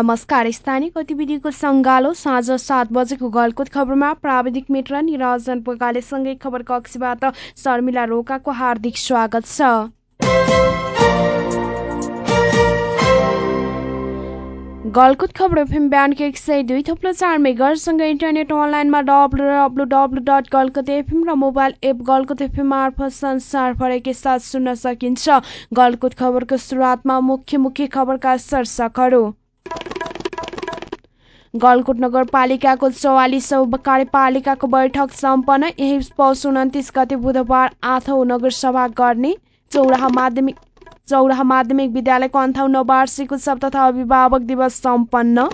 नमस्कार। स्थानीय गतिविधिको सङ्गालो साँझ सात बजेको गलकुत खबरमा प्राविधिक मित्र निरञ्जन पोकालेसँगै खबर कक्षबाट शर्मिला रोकाको हार्दिक स्वागत छ। गलकुत खबर एफएम बिहानको एक सय दुई थप्लो चार मेगरसँग इन्टरनेट अनलाइनमा W W W dot Galkot FM र मोबाइल एप गलकुत एफएम मार्फत संसारभरकै साथ सुन्न सकिन्छ। गलकुत खबरको सुरुवातमा मुख्य मुख्य खबरका शीर्षकहरू। गलकुट नगरपालिकाको चौवालिसौँ कार्यपालिकाको बैठक सम्पन्न। यही पौष उन्तिस गते बुधबार आठौँ नगरसभा गर्ने चौराहा माध्यमिक चौराहा माध्यमिक विद्यालयको अन्ठाउन्न वार्षिक उत्सव तथा अभिभावक दिवस सम्पन्न।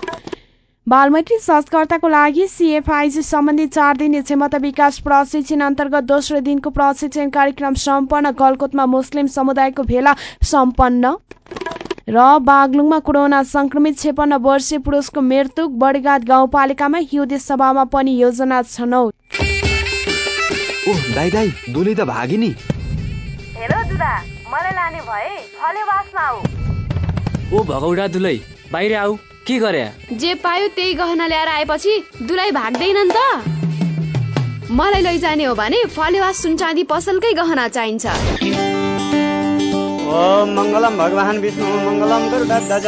बालमैत्री संस्कर्ताको लागि सिएफआइजी सम्बन्धी चार दिने क्षमता विकास प्रशिक्षण अन्तर्गत दोस्रो दिनको प्रशिक्षण कार्यक्रम सम्पन्न। गलकोटमा मुस्लिम समुदायको भेला सम्पन्न। र बागलुङमा कोरोना संक्रमित छेपन्न वर्षीय पुरुषको मृत्यु बडीघाट गाउँपालिकामा हिउँदे सभामा पनि योजना छनौट। ओह दाइ दाइ दुली त भागी नि हेर दुदा मलाई लाने भए फलेवासमा आऊ। ओ भगौडा दुलै बाहिर आऊ के गरे? जे पायो त्यही गहना ल्याएर आएपछि दुलाई भाग्दैन नि त। मलाई लैजाने हो भने फलेवास सुनचाँदी पसलकै गहना चाहिन्छ। ओम मङ्गलम भगवान् विष्णु मङ्गलम गरुडध्वज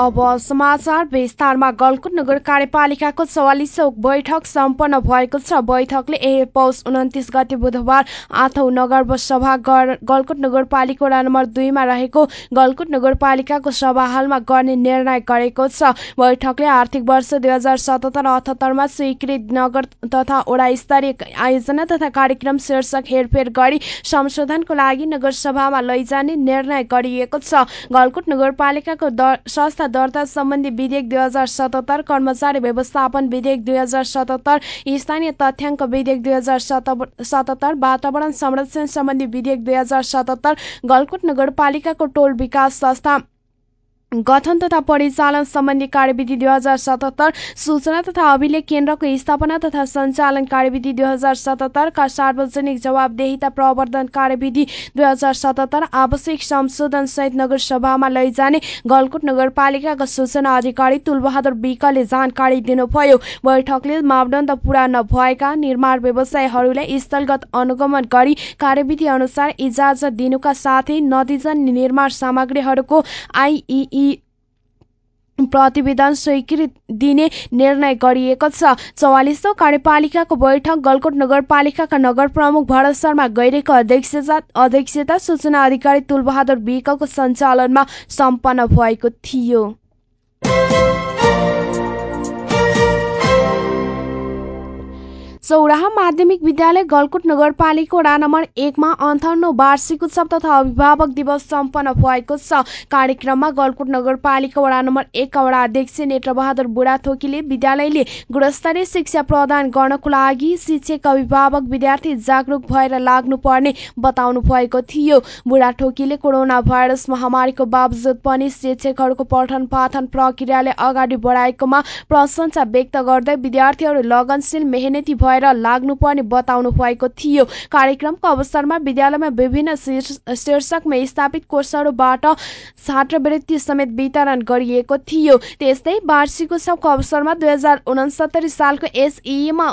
अब समाचार विस्तारमा गलकुट नगर कार्यपालिकाको चौवालिसौँ बैठक सम्पन्न भएको छ। बैठकले यही पौष उन्तिस गते बुधबार आठौँ नगर सभा गलकुट नगरपालिका वडा नम्बर दुईमा रहेको गलकुट नगरपालिकाको सभा हालमा गर्ने निर्णय गरेको छ। बैठकले आर्थिक वर्ष दुई हजार सतहत्तर अठहत्तरमा स्वीकृत नगर तथा वडा स्तरीय आयोजना तथा कार्यक्रम शीर्षक हेरफेर गरी संशोधनको लागि नगरसभामा लैजाने निर्णय गरिएको छ। गलकुट नगरपालिकाको संस्था दर्ता सम्बन्धी विधेयक दुई हजार सतहत्तर कर्मचारी व्यवस्थापन विधेयक दुई हजार सतहत्तर स्थानीय तथ्याङ्क विधेयक दुई हजार सतहत्तर वातावरण संरक्षण सम्बन्धी विधेयक दुई हजार सतहत्तर गलकुट नगरपालिकाको टोल विकास संस्था। गठन तथा परिचालन सम्बन्धी कार्यविधि दुई हजार सतहत्तर सूचना तथा अभिलेख केन्द्रको स्थापना तथा सञ्चालन कार्यविधि दुई हजार सतहत्तरका सार्वजनिक जवाबदेहिता प्रवर्धन कार्यविधि दुई हजार सतहत्तर आवश्यक संशोधन सहित नगरसभामा लैजाने गलकुट नगरपालिकाका सूचना अधिकारी तुलबहादुर विकले जानकारी दिनुभयो। बैठकले मापदण्ड पूरा नभएका निर्माण व्यवसायहरूलाई स्थलगत अनुगमन गरी कार्यविधि अनुसार इजाजत दिनुका साथै नदीजन निर्माण सामग्रीहरूको आइई प्रतिवेदन स्वीकृत दिने निर्णय गरिएको छ। चौवालिसौँ कार्यपालिकाको बैठक गलकोट नगरपालिकाका नगर प्रमुख भरत शर्मा गैरेको अध्यक्षता अध्यक्षता सूचना अधिकारी तुलबहादुर विकको सञ्चालनमा सम्पन्न भएको थियो। चौराहा माध्यमिक विद्यालय गलकुट नगरपालिका वडा नम्बर एकमा अन्ठाउन्न वार्षिक उत्सव तथा अभिभावक दिवस सम्पन्न भएको छ। कार्यक्रममा गलकुट नगरपालिका वडा नम्बर एकका वडा अध्यक्ष नेत्रबहादुर बुढाथोकीले विद्यालयले गुणस्तरीय शिक्षा प्रदान गर्नको लागि शिक्षक अभिभावक विद्यार्थी जागरूक भएर लाग्नुपर्ने बताउनु भएको थियो। बुढाथोकीले कोरोना भाइरस महामारीको बावजुद पनि शिक्षकहरूको पठन पाठन प्रक्रियाले अगाडि बढाएकोमा प्रशंसा व्यक्त गर्दै विद्यार्थीहरू लगनशील मेहनती भएर भएर लाग्नुपर्ने बताउनु भएको थियो। कार्यक्रमको अवसरमा विद्यालयमा विभिन्न शीर्षकमा स्थापित कोर्सहरूबाट छात्रवृत्ति समेत वितरण गरिएको थियो। त्यस्तै वार्षिक उत्सवको अवसरमा दुई सालको एसईमा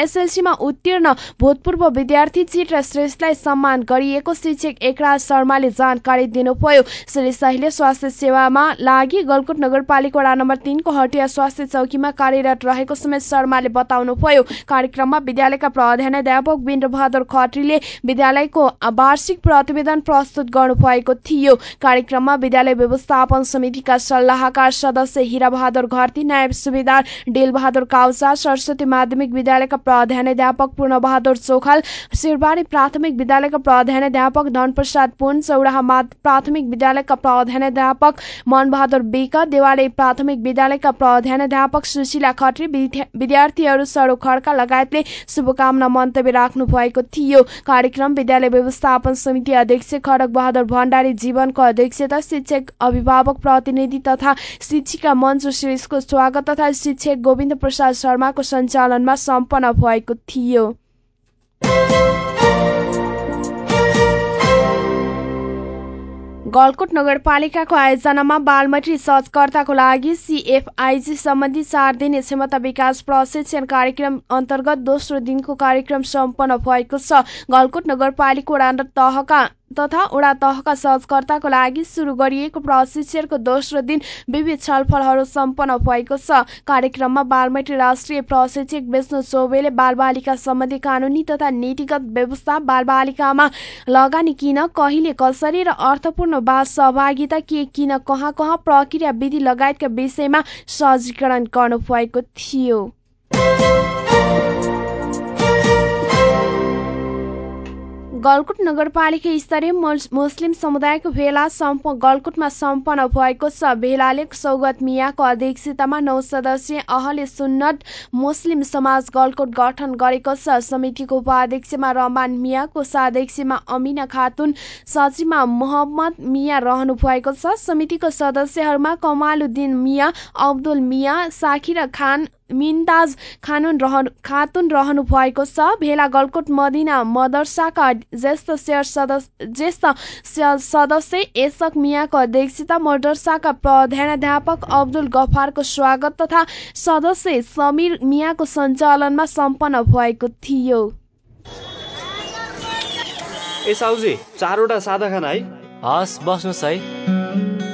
एसएलसीमा उत्तीर्ण भूतपूर्व विद्यार्थी चित्र श्रेष्ठलाई सम्मान गरिएको शिक्षक एकराज शर्माले जानकारी दिनुभयो। श्री शाहीले स्वास्थ्य सेवामा लागि गलकुट नगरपालिका वडा नम्बर तिनको हटिया स्वास्थ्य चौकीमा कार्यरत रहेको समेत शर्माले बताउनुभयो। कार्यक्रममा विद्यालयका प्रधानाध्यापक बहादुर खत्रीले विद्यालयको वार्षिक प्रतिवेदन प्रस्तुत गर्नुभएको थियो। कार्यक्रममा विद्यालय व्यवस्थापन समितिका सल्लाहकार सदस्य हिरा बहादुर घरती नायब सुबेदार डेलबहादुर काउसा सरस्वती माध्यमिक विद्यालयका प्रधानाध्यापक पूर्णबहादुर चोखाल शिरबारी प्राथमिक विद्यालयका प्रधानाध्यापक धनप्रसाद पुन चौराहा प्राथमिक विद्यालयका प्रधानाध्यापक मनबहादुर विक देवाली प्राथमिक विद्यालयका प्रधानाध्यापक सुशीला खत्री विद्यार्थीहरू सडक खड्का लगायतले शुभकामना मन्तव्य राख्नु भएको थियो। कार्यक्रम विद्यालय व्यवस्थापन समिति अध्यक्ष खडक बहादुर भण्डारी जीवनको अध्यक्षता शिक्षक अभिभावक प्रतिनिधि तथा शिक्षिका मञ्जु श्रेष्ठको स्वागत तथा शिक्षक गोविन्द प्रसाद शर्माको सञ्चालनमा सम्पन्न भएको थियो। गलकोट नगरपालिकाको आयोजनामा बालमैत्री सहजकर्ताको लागि सिएफआइजी सम्बन्धी चार दिने क्षमता विकास प्रशिक्षण कार्यक्रम अन्तर्गत दोस्रो दिनको कार्यक्रम सम्पन्न भएको छ। गलकोट नगरपालिका तहका तथा वडा तहका सहजकर्ताको लागि सुरु गरिएको प्रशिक्षणको दोस्रो दिन विविध छलफलहरू सम्पन्न भएको छ। कार्यक्रममा बालमैत्री राष्ट्रिय प्रशिक्षक विष्णु चौबेले बालबालिका सम्बन्धी कानुनी तथा नीतिगत व्यवस्था बालबालिकामा लगानी किन कहिले कसरी र अर्थपूर्ण बाल सहभागिता के किन कहाँ कहाँ प्रक्रिया विधि लगायतका विषयमा सहजीकरण गर्नुभएको थियो। गलकुट नगरपालिका स्तरीय मुस्लिम समुदायको भेला सम्प गलकुटमा सम्पन्न भएको छ। भेलाले सौगत मियाको अध्यक्षतामा नौ सदस्यीय अहले सुन्नत मुस्लिम समाज गलकुट गठन गरेको छ। समितिको उपाध्यक्षमा रमान मियाको साध्यक्षमा अमिना खातुन सचिवमा मोहम्मद मिया रहनु भएको छ। समितिको सदस्यहरूमा कमालुद्दिन मिया अब्दुल मिया साकिरा खान मिन्ताज खानुन रहनु खातुन रहनु भएको छ। भेला गलकोट मदिना मदरसाका ज्येष्ठ सदस्य ज्येष्ठ सदस्य एसक मियाको अध्यक्षता मदरसाका प्रधानाध्यापक अब्दुल गफारको स्वागत तथा सदस्य समीर मियाको सञ्चालनमा सम्पन्न भएको थियो। ए साउजी चारवटा सादा खाना है? हस् बस्नुहोस् है।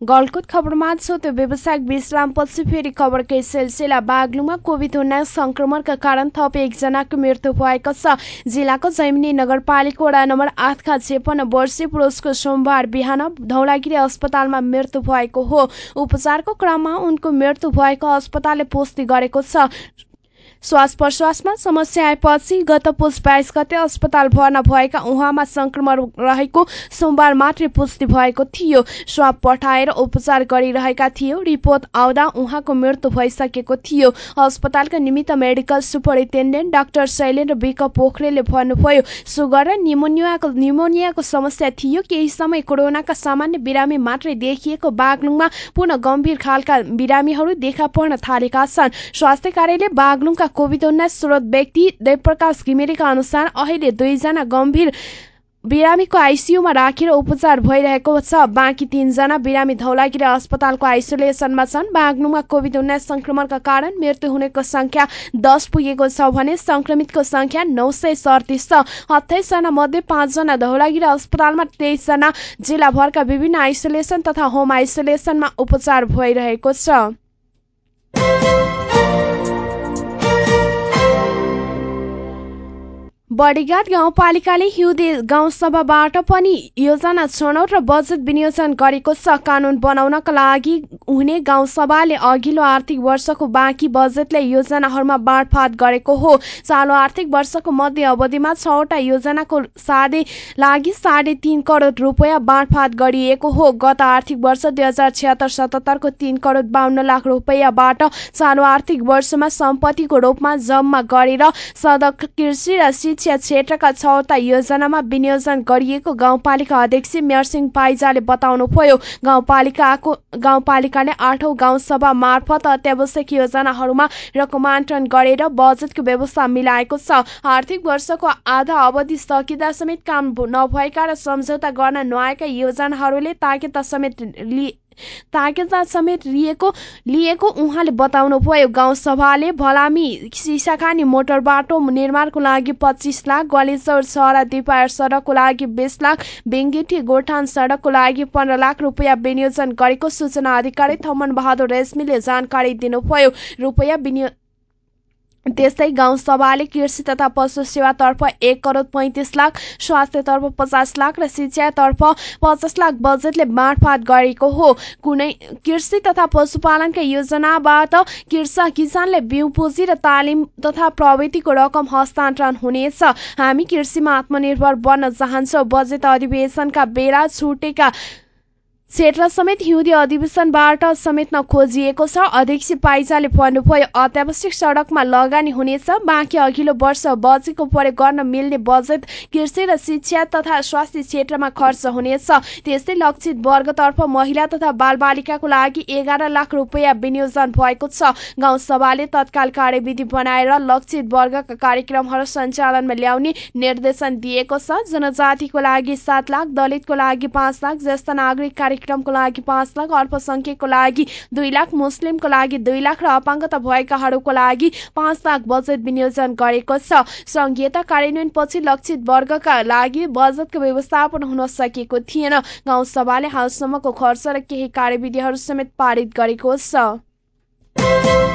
गलकुट खबरमा छोटो व्यावसायिक विश्रामपछि फेरि खबरकै सिलसिला बागलुङमा कोभिड उन्नाइस संक्रमणका कारण थप एकजनाको मृत्यु भएको छ। जिल्लाको जैमिनी नगरपालिका वडा नम्बर आठका छेपन्न वर्षीय पुरुषको सोमबार बिहान धौलागिरी अस्पतालमा मृत्यु भएको हो। उपचारको क्रममा उनको मृत्यु भएको अस्पतालले पुष्टि गरेको छ। श्वास प्रश्वासमा समस्या आएपछि गत पुस बाइस गते अस्पताल भर्ना भएका उहाँमा संक्रमण रहेको सोमबार मात्रै पुष्टि भएको थियो। स्वाब पठाएर उपचार गरिरहेका थियो रिपोर्ट आउँदा उहाँको मृत्यु भइसकेको थियो। अस्पतालका निमित्त medical superintendent doctor Shailendra BK पोखरेलले भन्नुभयो सुगर र निमोनियाको निमोनियाको समस्या थियो। केही समय कोरोनाका सामान्य बिरामी मात्रै देखिएको बागलुङमा पुनः गम्भीर खालका बिरामीहरू देखा पर्न थालेका छन्। स्वास्थ्य कार्यालय बागलुङका कोभिड उन्नाइस स्रोत व्यक्ति देवप्रकाश घिमिरेका अनुसार अहिले दुईजना गम्भीर बिरामीको आइसियुमा राखेर उपचार भइरहेको छ। बाँकी तीनजना बिरामी धौलागिरी अस्पतालको आइसोलेसनमा छन्। बागलुङमा कोभिड उन्नाइस संक्रमणका कारण मृत्यु हुनेको संख्या दस पुगेको छ भने संक्रमितको संख्या नौ सय सडतिस छ। अठाइसजना मध्ये पाँचजना धौलागिरी अस्पतालमा तेइसजना जिल्लाभरका विभिन्न आइसोलेसन तथा होम आइसोलेसनमा उपचार भइरहेको छ। बडीघाट गाउँपालिकाले हिउँदे गाउँसभाबाट पनि योजना छनौट र बजेट विनियोजन गरेको छ। कानून बनाउनका लागि हुने गाउँसभाले अघिल्लो आर्थिक वर्षको बाँकी बजेटले योजनाहरूमा बाँडफाँड गरेको हो। चालु आर्थिक वर्षको मध्य अवधिमा छवटा योजनाको साढे लागि साढे तीन करोड रुपियाँ बाँडफाँड गरिएको हो। गत आर्थिक वर्ष दुई हजार छिहत्तर सतहत्तरको तीन करोड बाहन्न लाख रुपियाँबाट चालु आर्थिक वर्षमा सम्पत्तिको रूपमा जम्मा गरेर सडक कृषि र शिक्षा क्षेत्रका छवटा योजनामा विनियोजन गरिएको गाउँपालिका अध्यक्ष मेयरसिंह पाइजाले बताउनुभयो। गाउँपालिकाको गाउँपालिकाले आठौँ गाउँसभा मार्फत अत्यावश्यक योजनाहरूमा रकमान्तरण गरेर बजेटको व्यवस्था मिलाएको छ। आर्थिक वर्षको आधा अवधि सकिँदा समेत काम नभएका र सम्झौता गर्न नआएका योजनाहरूले ताकेता समेत ताकेजा समेत लिएको लिएको उहाँले बताउनु भयो। गाउँ सभाले भलामी सिसाखानी मोटर बाटो निर्माणको लागि पच्चिस लाख ग्वालेश्वर सहरा दिपायर सडकको लागि बिस लाख बेङ्गेटी गोठान सडकको लागि पन्ध्र लाख रुपियाँ विनियोजन गरेको सूचना अधिकारी थमन बहादुर रेश्मीले जानकारी दिनुभयो। रुपियाँ विनियो त्यस्तै गाउँसभाले कृषि तथा पशु सेवातर्फ एक करोड पैँतिस लाख स्वास्थ्यतर्फ पचास लाख र शिक्षातर्फ पचास लाख बजेटले बाँडफाँड गरेको हो। कुनै कृषि तथा पशुपालनका योजनाबाट कृषक किसानले बिउ पुँजी र तालिम तथा प्रविधिको रकम हस्तान्तरण हुनेछ। हामी कृषिमा आत्मनिर्भर बन्न चाहन्छौँ। बजेट अधिवेशनका बेला छुटेका क्षेत्र समेत हिउँदी अधिवेशनबाट समेट्न खोजिएको छ। अध्यक्ष पाइजाले भन्नुभयो अत्यावश्यक सडकमा लगानी हुनेछ। बाँकी अघिल्लो वर्ष बजेको प्रयोग गर्न मिल्ने बजेट कृषि र शिक्षा तथा स्वास्थ्य क्षेत्रमा खर्च हुनेछ। त्यस्तै लक्षित वर्गतर्फ महिला तथा बालबालिकाको लागि एघार लाख रुपियाँ विनियोजन भएको छ। गाउँसभाले तत्काल कार्यविधि बनाएर लक्षित वर्गका कार्यक्रमहरू सञ्चालनमा ल्याउने निर्देशन दिएको छ। जनजातिको लागि सात लाख दलितको लागि पाँच लाख ज्येष्ठ नागरिक कार्यक्रमको लागि पाँच लाख अल्पसङ्ख्यकको लागि दुई लाख मुस्लिमको लागि दुई लाख र अपाङ्गता भएकाहरूको लागि पाँच लाख बजेट विनियोजन गरेको छ। संघीयता कार्यान्वयनपछि लक्षित वर्गका लागि बजेटको व्यवस्थापन हुन सकेको थिएन। गाउँसभाले हालसम्मको खर्च र केही कार्यविधिहरू समेत पारित गरेको छ।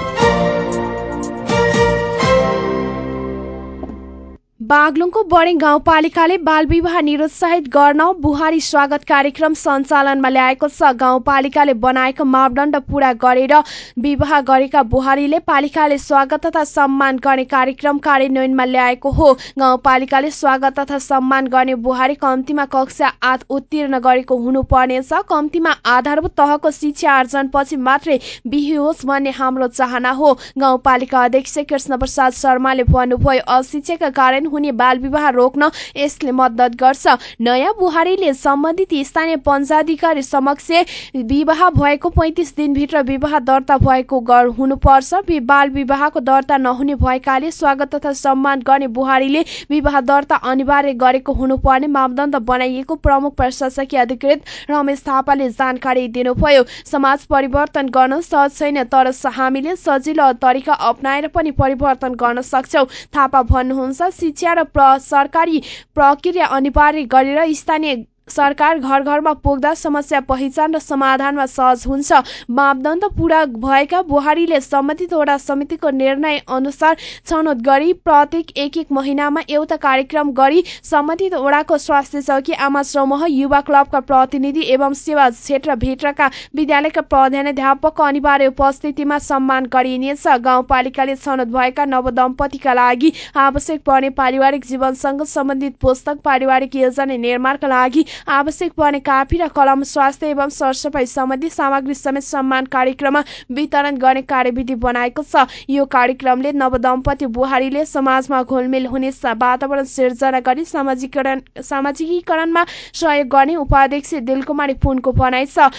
बागलुङको बढी गाउँपालिकाले बालविवाह निरुत्साहित गर्न बुहारी स्वागत कार्यक्रम सञ्चालनमा ल्याएको छ। गाउँपालिकाले बनाएको मापदण्ड पूरा गरेर विवाह गरेका बुहारीले पालिकाले स्वागत तथा सम्मान गर्ने कार्यक्रम कार्यान्वयनमा ल्याएको हो। गाउँपालिकाले स्वागत तथा सम्मान गर्ने बुहारी कम्तीमा कक्षा आठ उत्तीर्ण गरेको हुनुपर्नेछ। कम्तीमा आधारभूत तहको शिक्षा आर्जनपछि मात्रै बिहे होस् भन्ने हाम्रो चाहना हो। गाउँपालिका अध्यक्ष कृष्ण प्रसाद शर्माले भन्नुभयो अशिक्षाका कारण हुने बाल विवाह रोक्न यसले मद्दत गर्छ। नयाँ बुहारीले सम्बन्धित स्थानीय पञ्चाधिकारी समक्ष विवाह भएको पैँतिस दिनभित्र विवाह दर्ता भएको हुनुपर्छ। बाल विवाहको दर्ता नहुने भएकाले स्वागत तथा सम्मान गर्ने बुहारीले विवाह दर्ता अनिवार्य गरेको हुनुपर्ने मापदण्ड बनाइएको प्रमुख प्रशासकीय अधिकृत रमेश थापाले जानकारी दिनुभयो। समाज परिवर्तन गर्न सहज छैन तर हामीले सजिलो तरिका अप्नाएर पनि परिवर्तन गर्न सक्छौ। थापा भन्नुहुन्छ शिक्षा र सरकारी प्रक्रिया अनिवार्य गरेर स्थानीय सरकार घर घरमा पुग्दा समस्या पहिचान र समाधानमा सहज हुन्छ। मापदण्ड पूरा भएका बुहारीले सम्बन्धित वडा समितिको निर्णय अनुसार छनौट गरी प्रत्येक एक एक महिनामा एउटा कार्यक्रम गरी सम्बन्धित वडाको स्वास्थ्य चौकी आमा समूह युवा क्लबका प्रतिनिधि एवं सेवा क्षेत्रभित्रका विद्यालयका प्रधानाध्यापकको अनिवार्य उपस्थितिमा सम्मान गरिनेछ। गाउँपालिकाले छनौट भएका नवदम्पतिका लागि आवश्यक पर्ने पारिवारिक जीवनसँग सम्बन्धित पुस्तक पारिवारिक योजना निर्माणका लागि आवश्यक पर्ने कापी र कलम स्वास्थ्य एवं सरसफाइ सम्बन्धी सामग्री समेत सम्मान कार्यक्रममा वितरण गर्ने कार्यविधि बनाएको छ। यो कार्यक्रमले नवदम्पति बुहारीले समाजमा घुलमिल हुने वातावरण सिर्जना गरी सामाजिकरण सामाजिकीकरणमा सहयोग गर्ने उपाध्यक्ष दिलकुमारी पुनको भनाइ छ।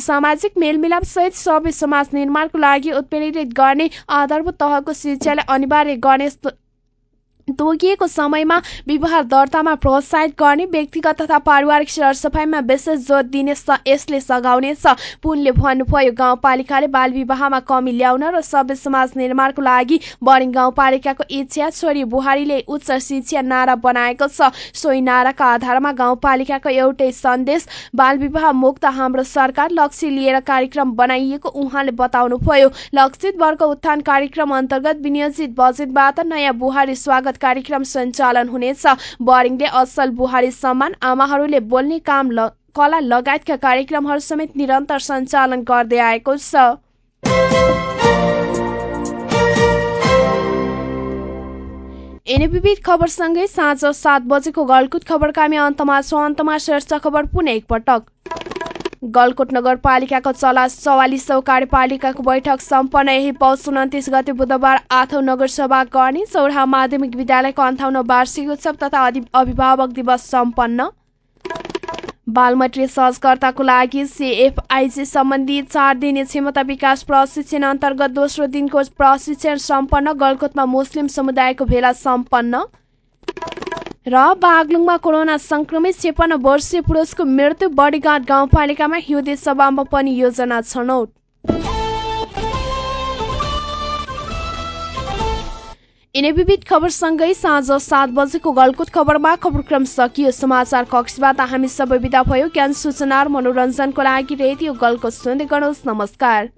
सामाजिक मेलमिलाप सहित सबै समाज निर्माणको लागि उत्प्रेरित गर्ने आधारभूत तहको शिक्षालाई अनिवार्य गर्ने तोकिएको समयमा विवाह दर्तामा प्रोत्साहित गर्ने व्यक्तिगत तथा पारिवारिक सरसफाइमा विशेष जोड दिने यसले सघाउनेछ। पुनले भन्नुभयो गाउँपालिकाले बाल विवाहमा कमी ल्याउन र सभ्य समाज निर्माणको लागि बढी गाउँपालिकाको इच्छा छोरी बुहारीले उच्च शिक्षा नारा बनाएको छ। सोही नाराका आधारमा गाउँपालिकाको एउटै सन्देश बाल विवाह मुक्त हाम्रो सरकार लक्ष्य लिएर कार्यक्रम बनाइएको उहाँले बताउनुभयो। लक्षित वर्ग उत्थान कार्यक्रम अन्तर्गत विनियोजित बजेटबाट नयाँ बुहारी स्वागत स्वागत कार्यक्रम सञ्चालन हुनेछ। बरिङले असल बुहारी सम्मान आमाहरूले बोल्ने काम कला लगायतका कार्यक्रमहरू समेत निरन्तर सञ्चालन गर्दै आएको छ। यिनी विविध खबरसँगै साँझ सात बजेको गलकुट खबरका हामी अन्तमा छौँ अन्तमा शीर्ष खबर पुनः एकपटक। गलकोट नगरपालिकाको चला चौवालिसौँ कार्यपालिकाको बैठक सम्पन्न। यही पौष उन्तिस गते बुधबार आठौँ नगरसभा गर्ने चौरा माध्यमिक विद्यालयको अन्ठाउन्न वार्षिक उत्सव तथा अभिभावक दिवस सम्पन्न। बालमैत्री सहजकर्ताको लागि सिएफआइजी सम्बन्धी चार दिने क्षमता विकास प्रशिक्षण अन्तर्गत दोस्रो दिनको प्रशिक्षण सम्पन्न। गलकोटमा मुस्लिम समुदायको भेला सम्पन्न। र बागलुङमा कोरोना संक्रमित छेपन्न वर्षीय पुरुषको मृत्यु बडीघाट गाउँपालिकामा हिउँदे सभामा पनि योजना छनौट। यिनै विविध खबरसँगै साँझ सात बजेको गलकुट खबरमा खबरक्रम सकियो। समाचार कक्षबाट हामी सबै विदा भयो। ज्ञान सूचना र मनोरञ्जनको लागि रेडियो गलकुट सुन्दै गर्नुहोस्। नमस्कार।